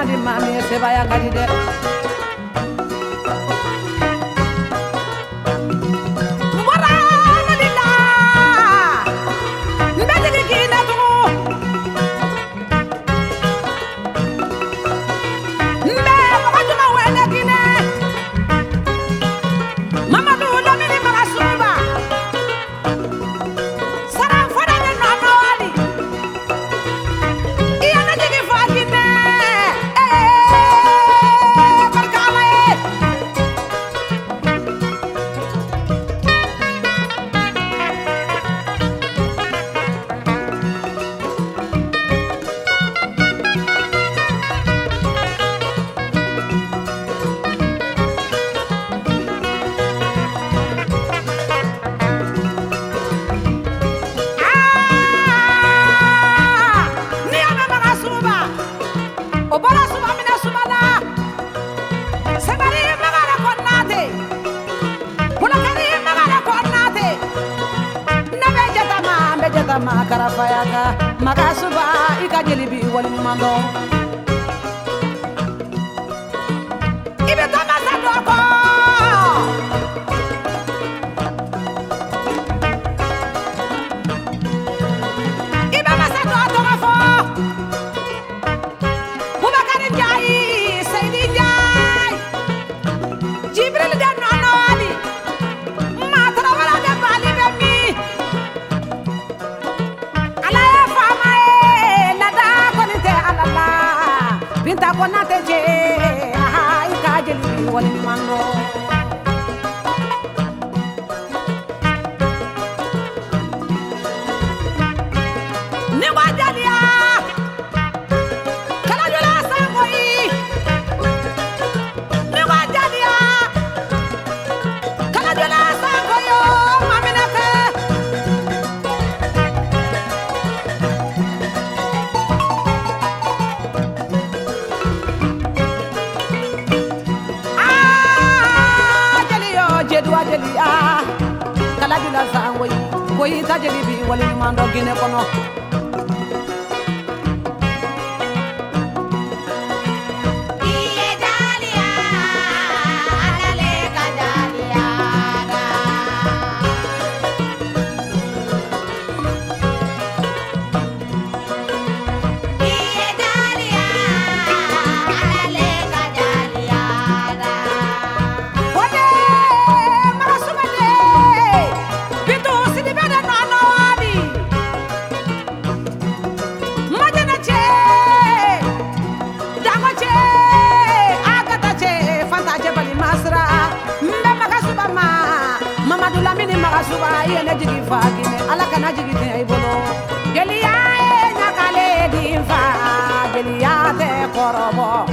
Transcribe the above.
mani mani se vaya a de n bɛ jatama karafaya ka maga suba i ka jeli bi waliɲuman dɔn i bɛ taa masa dɔ kɔ i bɛ masa dɔ tɔgɔ Guanate. tajeli a kala jula san koyi koyi tajeli bi wali ɲuman dɔ gine kɔnɔ suba ye ne jigi fa gine ala kana jigi tɛ i bolo jeliya ye ɲagalen nin fa jeliya tɛ kɔrɔbɔ